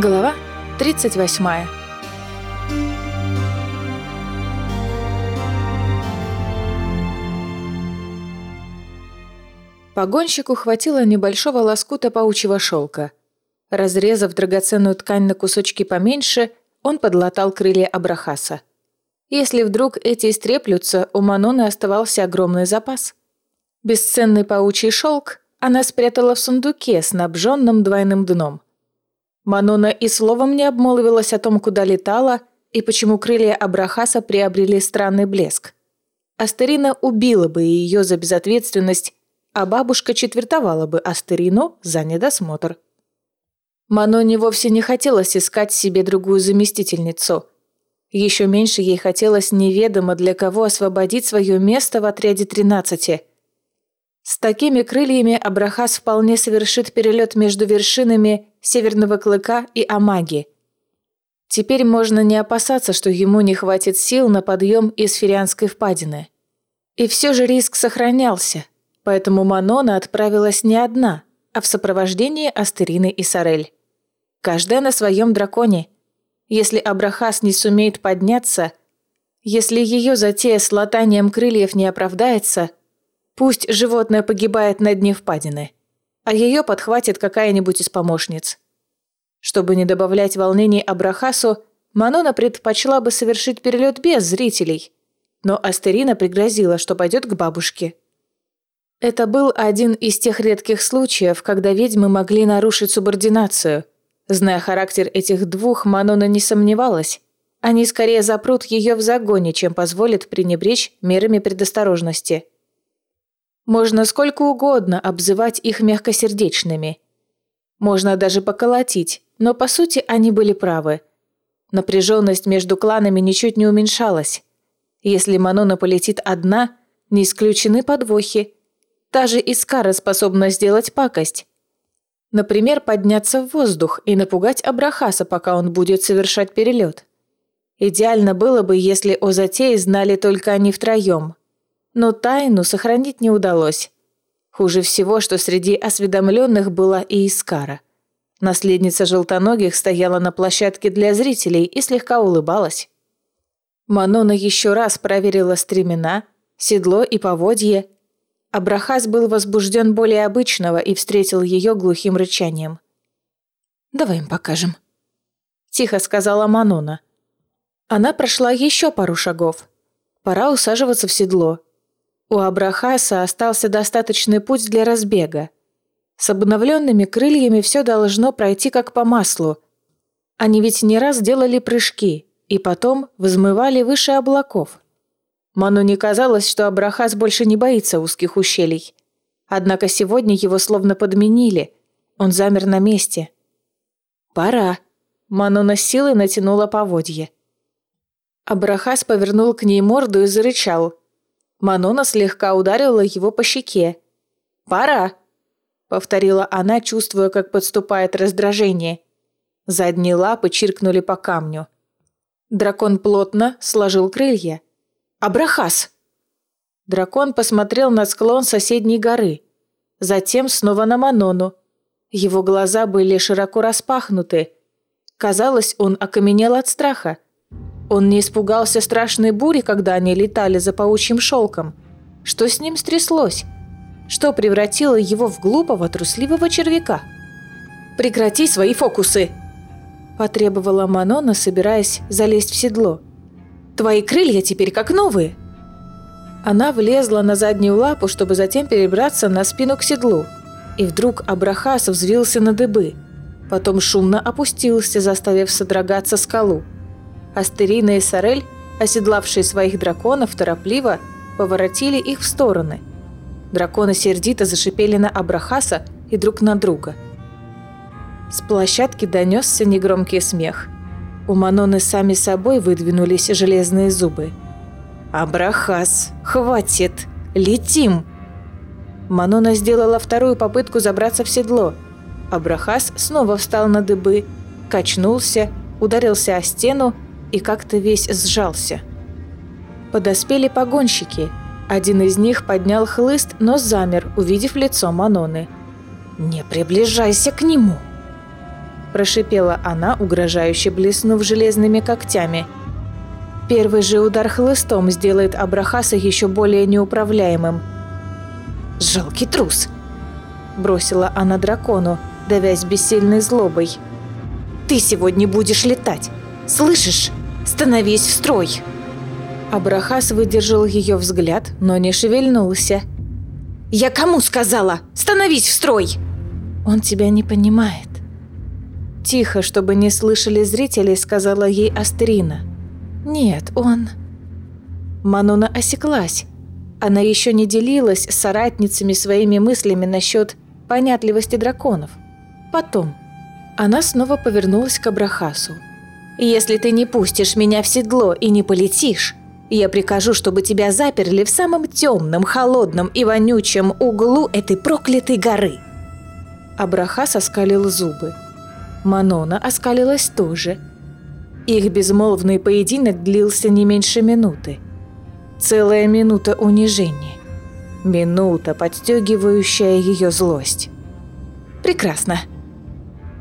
Глава 38 Погонщику хватило небольшого лоскута паучьего шелка. Разрезав драгоценную ткань на кусочки поменьше, он подлатал крылья Абрахаса. Если вдруг эти истреплются, у Маноны оставался огромный запас. Бесценный паучий шелк она спрятала в сундуке, снабженном двойным дном – Манона и словом не обмолвилась о том, куда летала и почему крылья Абрахаса приобрели странный блеск. Астерина убила бы ее за безответственность, а бабушка четвертовала бы Астерину за недосмотр. Маноне вовсе не хотелось искать себе другую заместительницу. Еще меньше ей хотелось неведомо для кого освободить свое место в отряде тринадцати. С такими крыльями Абрахас вполне совершит перелет между вершинами Северного Клыка и Амаги. Теперь можно не опасаться, что ему не хватит сил на подъем из Ферианской впадины. И все же риск сохранялся, поэтому Манона отправилась не одна, а в сопровождении Астерины и Сорель. Каждая на своем драконе. Если Абрахас не сумеет подняться, если ее затея с латанием крыльев не оправдается, пусть животное погибает на дне впадины а ее подхватит какая-нибудь из помощниц. Чтобы не добавлять волнений Абрахасу, Манона предпочла бы совершить перелет без зрителей, но Астерина пригрозила, что пойдет к бабушке. Это был один из тех редких случаев, когда ведьмы могли нарушить субординацию. Зная характер этих двух, Манона не сомневалась. Они скорее запрут ее в загоне, чем позволят пренебречь мерами предосторожности. Можно сколько угодно обзывать их мягкосердечными. Можно даже поколотить, но по сути они были правы. Напряженность между кланами ничуть не уменьшалась. Если Манона полетит одна, не исключены подвохи. Та же Искара способна сделать пакость. Например, подняться в воздух и напугать Абрахаса, пока он будет совершать перелет. Идеально было бы, если о затее знали только они втроем но тайну сохранить не удалось. Хуже всего, что среди осведомленных была и Искара. Наследница желтоногих стояла на площадке для зрителей и слегка улыбалась. Манона еще раз проверила стремена, седло и поводье. Абрахас был возбужден более обычного и встретил ее глухим рычанием. «Давай им покажем», – тихо сказала Манона. Она прошла еще пару шагов. Пора усаживаться в седло. У Абрахаса остался достаточный путь для разбега. С обновленными крыльями все должно пройти как по маслу. Они ведь не раз делали прыжки и потом взмывали выше облаков. Ману не казалось, что Абрахас больше не боится узких ущелий. Однако сегодня его словно подменили. Он замер на месте. «Пора». Ману на силой натянула поводье. Абрахас повернул к ней морду и зарычал – Манона слегка ударила его по щеке. «Пора!» — повторила она, чувствуя, как подступает раздражение. Задние лапы чиркнули по камню. Дракон плотно сложил крылья. «Абрахас!» Дракон посмотрел на склон соседней горы. Затем снова на Манону. Его глаза были широко распахнуты. Казалось, он окаменел от страха. Он не испугался страшной бури, когда они летали за паучьим шелком. Что с ним стряслось? Что превратило его в глупого, трусливого червяка? «Прекрати свои фокусы!» Потребовала Манона, собираясь залезть в седло. «Твои крылья теперь как новые!» Она влезла на заднюю лапу, чтобы затем перебраться на спину к седлу. И вдруг Абрахас взвился на дыбы. Потом шумно опустился, заставив содрогаться скалу. Астерина и Сорель, оседлавшие своих драконов, торопливо поворотили их в стороны. Драконы сердито зашипели на Абрахаса и друг на друга. С площадки донесся негромкий смех. У Маноны сами собой выдвинулись железные зубы. «Абрахас, хватит! Летим!» Манона сделала вторую попытку забраться в седло. Абрахас снова встал на дыбы, качнулся, ударился о стену и как-то весь сжался. Подоспели погонщики. Один из них поднял хлыст, но замер, увидев лицо Маноны. «Не приближайся к нему!» – прошипела она, угрожающе блеснув железными когтями. Первый же удар хлыстом сделает Абрахаса еще более неуправляемым. «Жалкий трус!» – бросила она дракону, давясь бессильной злобой. «Ты сегодня будешь летать! Слышишь? Становись в строй!» Абрахас выдержал ее взгляд, но не шевельнулся. «Я кому сказала? Становись в строй!» «Он тебя не понимает». Тихо, чтобы не слышали зрители, сказала ей Астрина. «Нет, он...» Мануна осеклась. Она еще не делилась с соратницами своими мыслями насчет понятливости драконов. Потом. Она снова повернулась к Абрахасу. «Если ты не пустишь меня в седло и не полетишь, я прикажу, чтобы тебя заперли в самом темном, холодном и вонючем углу этой проклятой горы». Абрахас оскалил зубы. Манона оскалилась тоже. Их безмолвный поединок длился не меньше минуты. Целая минута унижения. Минута, подстегивающая ее злость. «Прекрасно».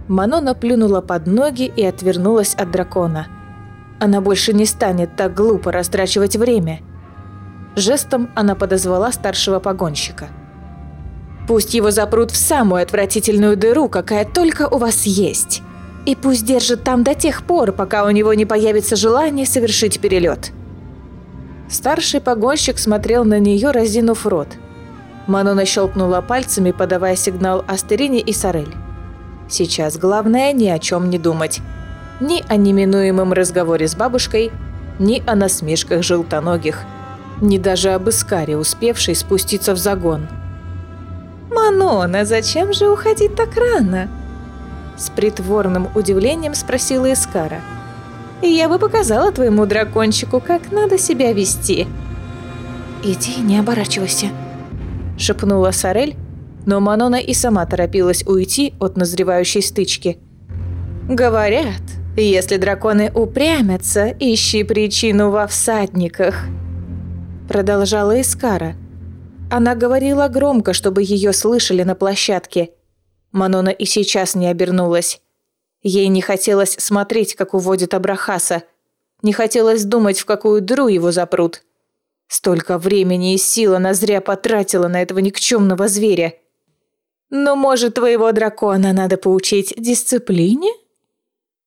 Манона плюнула под ноги и отвернулась от дракона – она больше не станет так глупо растрачивать время. Жестом она подозвала старшего погонщика. «Пусть его запрут в самую отвратительную дыру, какая только у вас есть. И пусть держит там до тех пор, пока у него не появится желание совершить перелет». Старший погонщик смотрел на нее, разинув рот. Манона щелкнула пальцами, подавая сигнал Астерине и Сорель. Сейчас главное ни о чем не думать ни о неминуемом разговоре с бабушкой, ни о насмешках желтоногих, ни даже об Искаре, успевшей спуститься в загон. «Манона, зачем же уходить так рано?» С притворным удивлением спросила Искара. «Я бы показала твоему дракончику, как надо себя вести». «Иди, не оборачивайся», — шепнула Сорель, но Манона и сама торопилась уйти от назревающей стычки. «Говорят, если драконы упрямятся, ищи причину во всадниках. Продолжала Искара. Она говорила громко, чтобы ее слышали на площадке. Манона и сейчас не обернулась. Ей не хотелось смотреть, как уводят Абрахаса. Не хотелось думать, в какую дыру его запрут. Столько времени и сил она зря потратила на этого никчемного зверя. Но, может, твоего дракона надо поучить дисциплине?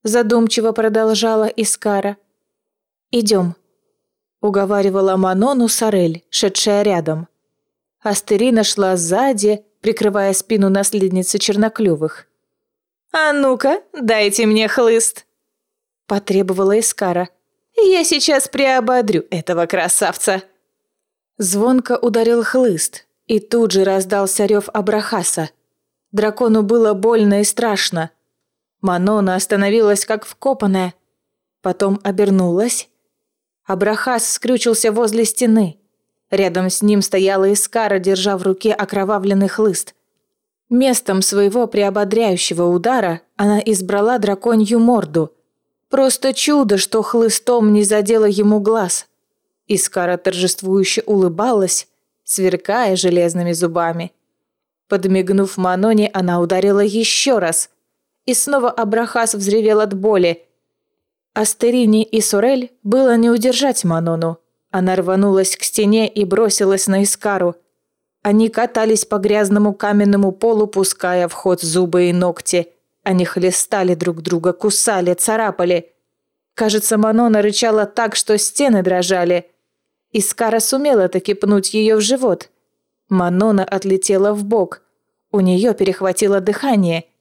задумчиво продолжала Искара. «Идем», — уговаривала Манону Сорель, шедшая рядом. Астерина шла сзади, прикрывая спину наследницы Черноклювых. «А ну-ка, дайте мне хлыст!» — потребовала Искара. «Я сейчас приободрю этого красавца!» Звонко ударил хлыст, и тут же раздался рев Абрахаса. Дракону было больно и страшно — Манона остановилась как вкопанная. Потом обернулась. Абрахас скрючился возле стены. Рядом с ним стояла Искара, держа в руке окровавленный хлыст. Местом своего приободряющего удара она избрала драконью морду. Просто чудо, что хлыстом не задело ему глаз. Искара торжествующе улыбалась, сверкая железными зубами. Подмигнув Маноне, она ударила еще раз – и снова Абрахас взревел от боли. Астерини и Сорель было не удержать Манону. Она рванулась к стене и бросилась на Искару. Они катались по грязному каменному полу, пуская в ход зубы и ногти. Они хлестали друг друга, кусали, царапали. Кажется, Манона рычала так, что стены дрожали. Искара сумела таки пнуть ее в живот. Манона отлетела в бок. У нее перехватило дыхание –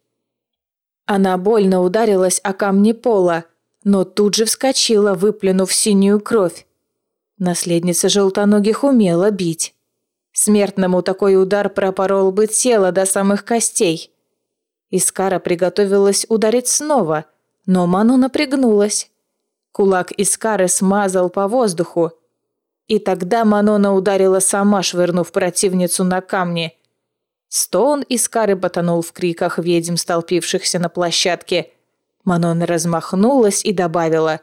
она больно ударилась о камни пола, но тут же вскочила, выплюнув синюю кровь. Наследница желтоногих умела бить. Смертному такой удар пропорол бы тело до самых костей. Искара приготовилась ударить снова, но Ману напрягнулась. Кулак Искары смазал по воздуху. И тогда Манона ударила сама, швырнув противницу на камни – Стоун из кары потонул в криках ведьм, столпившихся на площадке. Манон размахнулась и добавила.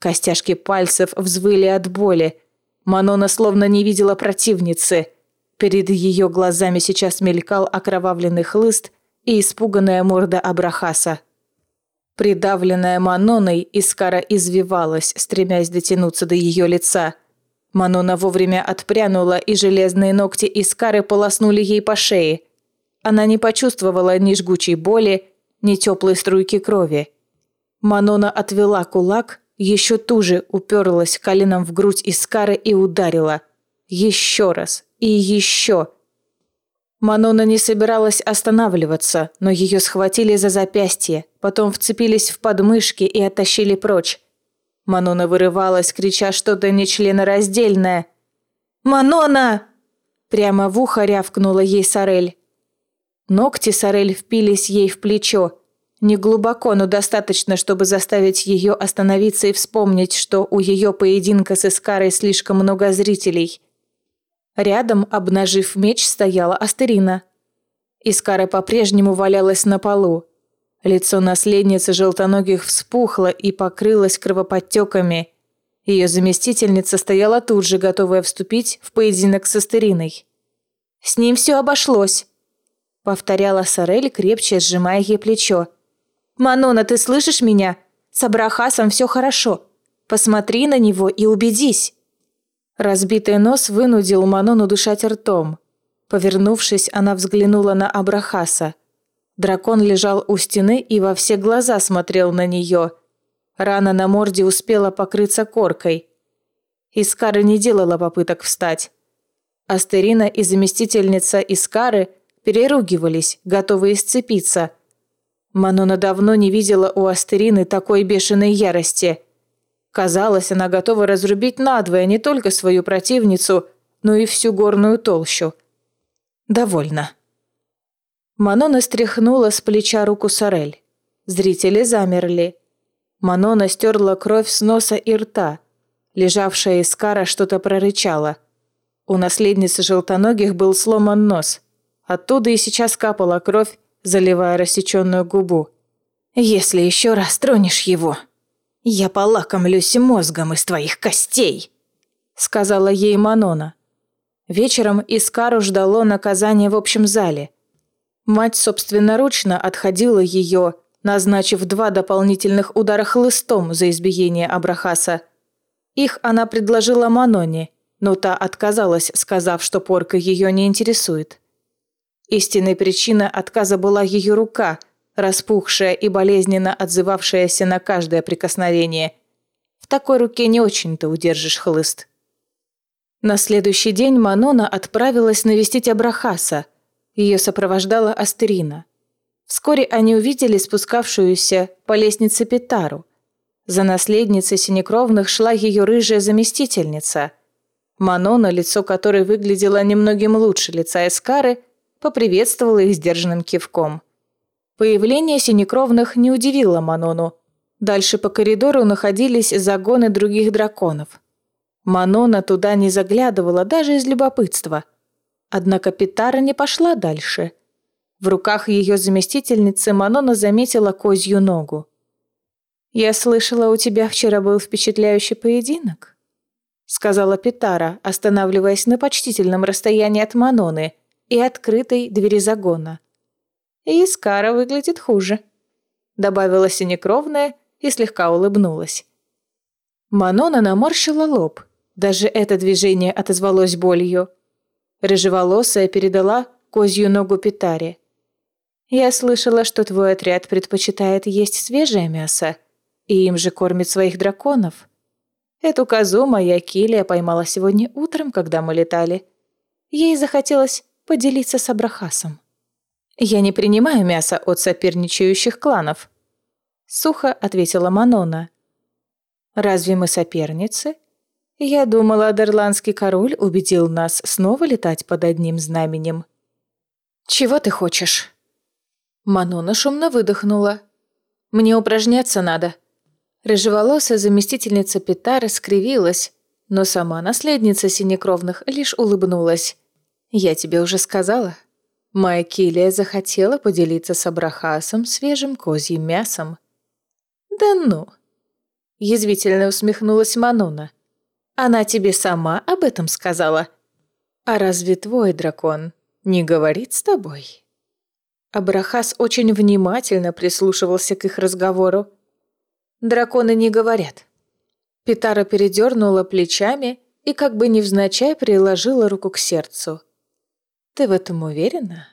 Костяшки пальцев взвыли от боли. Манона словно не видела противницы. Перед ее глазами сейчас мелькал окровавленный хлыст и испуганная морда Абрахаса. Придавленная Маноной, Искара извивалась, стремясь дотянуться до ее лица. Манона вовремя отпрянула, и железные ногти Искары полоснули ей по шее. Она не почувствовала ни жгучей боли, ни теплой струйки крови. Манона отвела кулак, еще туже уперлась коленом в грудь Искары и ударила. Еще раз и еще. Манона не собиралась останавливаться, но ее схватили за запястье, потом вцепились в подмышки и оттащили прочь. Манона вырывалась, крича что-то нечленораздельное. «Манона!» Прямо в ухо рявкнула ей Сорель. Ногти Сорель впились ей в плечо. Не глубоко, но достаточно, чтобы заставить ее остановиться и вспомнить, что у ее поединка с Искарой слишком много зрителей. Рядом, обнажив меч, стояла Астерина. Искара по-прежнему валялась на полу. Лицо наследницы желтоногих вспухло и покрылось кровоподтеками. Ее заместительница стояла тут же, готовая вступить в поединок с Астериной. «С ним все обошлось», — повторяла Сорель, крепче сжимая ей плечо. «Манона, ты слышишь меня? С Абрахасом все хорошо. Посмотри на него и убедись». Разбитый нос вынудил Манону дышать ртом. Повернувшись, она взглянула на Абрахаса. Дракон лежал у стены и во все глаза смотрел на нее. Рана на морде успела покрыться коркой. Искара не делала попыток встать. Астерина и заместительница Искары переругивались, готовые сцепиться. Манона давно не видела у Астерины такой бешеной ярости – Казалось, она готова разрубить надвое не только свою противницу, но и всю горную толщу. Довольно. Манона стряхнула с плеча руку Сорель. Зрители замерли. Манона стерла кровь с носа и рта. Лежавшая Искара что-то прорычала. У наследницы желтоногих был сломан нос. Оттуда и сейчас капала кровь, заливая рассеченную губу. «Если еще раз тронешь его», «Я полакомлюсь мозгом из твоих костей», — сказала ей Манона. Вечером Искару ждало наказание в общем зале. Мать собственноручно отходила ее, назначив два дополнительных удара хлыстом за избиение Абрахаса. Их она предложила Маноне, но та отказалась, сказав, что порка ее не интересует. Истинной причиной отказа была ее рука — распухшая и болезненно отзывавшаяся на каждое прикосновение. В такой руке не очень-то удержишь хлыст. На следующий день Манона отправилась навестить Абрахаса. Ее сопровождала Астерина. Вскоре они увидели спускавшуюся по лестнице Петару. За наследницей Синекровных шла ее рыжая заместительница. Манона, лицо которой выглядело немногим лучше лица Эскары, поприветствовала их сдержанным кивком – Появление синекровных не удивило Манону. Дальше по коридору находились загоны других драконов. Манона туда не заглядывала даже из любопытства. Однако Питара не пошла дальше. В руках ее заместительницы Манона заметила козью ногу. «Я слышала, у тебя вчера был впечатляющий поединок», сказала Питара, останавливаясь на почтительном расстоянии от Маноны и открытой двери загона Искара выглядит хуже», — добавила синекровная и слегка улыбнулась. Манона наморщила лоб. Даже это движение отозвалось болью. Рыжеволосая передала козью ногу Питаре. «Я слышала, что твой отряд предпочитает есть свежее мясо, и им же кормит своих драконов. Эту козу моя Килия поймала сегодня утром, когда мы летали. Ей захотелось поделиться с Абрахасом». «Я не принимаю мясо от соперничающих кланов», — сухо ответила Манона. «Разве мы соперницы? Я думала, Адерландский король убедил нас снова летать под одним знаменем». «Чего ты хочешь?» Манона шумно выдохнула. «Мне упражняться надо». Рыжеволосая заместительница Петара скривилась, но сама наследница синекровных лишь улыбнулась. «Я тебе уже сказала, Моя Килия захотела поделиться с Абрахасом свежим козьим мясом. «Да ну!» – язвительно усмехнулась Мануна. «Она тебе сама об этом сказала. А разве твой дракон не говорит с тобой?» Абрахас очень внимательно прислушивался к их разговору. «Драконы не говорят». Питара передернула плечами и как бы невзначай приложила руку к сердцу. «Ты в этом уверена?»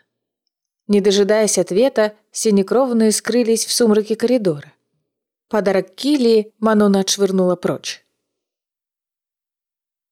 Не дожидаясь ответа, синекровные скрылись в сумраке коридора. Подарок Килии Манона отшвырнула прочь.